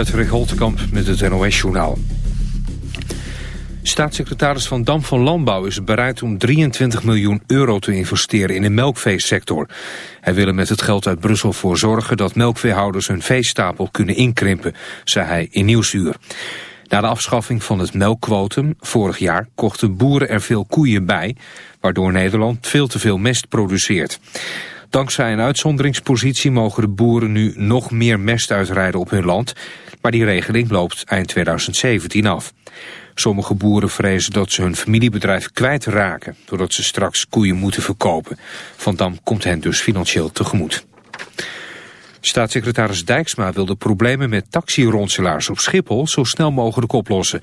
Patrick Holtkamp met het NOS-journaal. Staatssecretaris Van Dam van Landbouw is bereid om 23 miljoen euro te investeren in de melkveesector. Hij wil er met het geld uit Brussel voor zorgen dat melkveehouders hun veestapel kunnen inkrimpen, zei hij in Nieuwsuur. Na de afschaffing van het melkquotum vorig jaar kochten boeren er veel koeien bij, waardoor Nederland veel te veel mest produceert. Dankzij een uitzonderingspositie mogen de boeren nu nog meer mest uitrijden op hun land, maar die regeling loopt eind 2017 af. Sommige boeren vrezen dat ze hun familiebedrijf kwijtraken... doordat ze straks koeien moeten verkopen. Van Dam komt hen dus financieel tegemoet. Staatssecretaris Dijksma wil de problemen met taxironselaars op Schiphol zo snel mogelijk oplossen.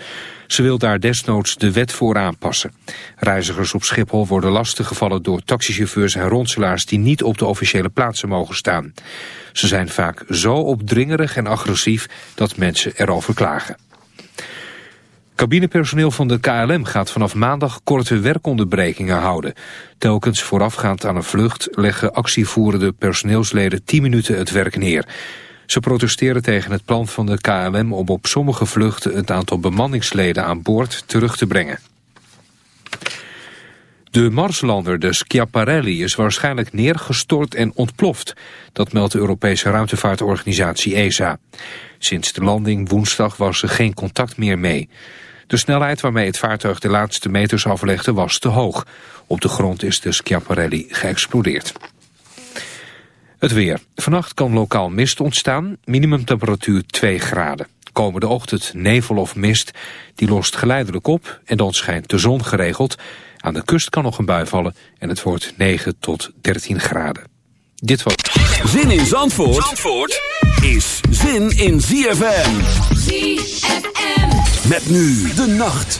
Ze wil daar desnoods de wet voor aanpassen. Reizigers op Schiphol worden lastiggevallen door taxichauffeurs en ronselaars die niet op de officiële plaatsen mogen staan. Ze zijn vaak zo opdringerig en agressief dat mensen erover klagen. Cabinepersoneel van de KLM gaat vanaf maandag korte werkonderbrekingen houden. Telkens voorafgaand aan een vlucht leggen actievoerende personeelsleden 10 minuten het werk neer. Ze protesteren tegen het plan van de KLM om op sommige vluchten het aantal bemanningsleden aan boord terug te brengen. De Marslander, de Schiaparelli, is waarschijnlijk neergestort en ontploft. Dat meldt de Europese ruimtevaartorganisatie ESA. Sinds de landing woensdag was er geen contact meer mee. De snelheid waarmee het vaartuig de laatste meters aflegde was te hoog. Op de grond is de Schiaparelli geëxplodeerd. Het weer. Vannacht kan lokaal mist ontstaan, minimumtemperatuur 2 graden. Komende ochtend nevel of mist, die lost geleidelijk op en dan schijnt de zon geregeld. Aan de kust kan nog een bui vallen en het wordt 9 tot 13 graden. Dit was... Zin in Zandvoort, Zandvoort is zin in ZFM. ZFM. Met nu de nacht.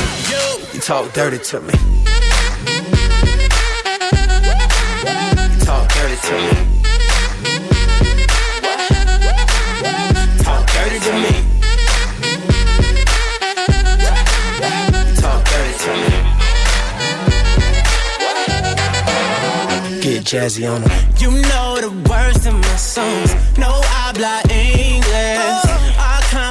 talk dirty to me. Talk dirty to me. Talk dirty to me. Talk dirty to me. Get jazzy on 'em. You know the words in my songs. No habla English.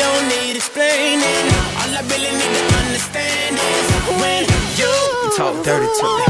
don't need explaining. All I really need to understand is when you Talk dirty to me.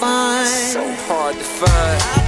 Find. So hard to find.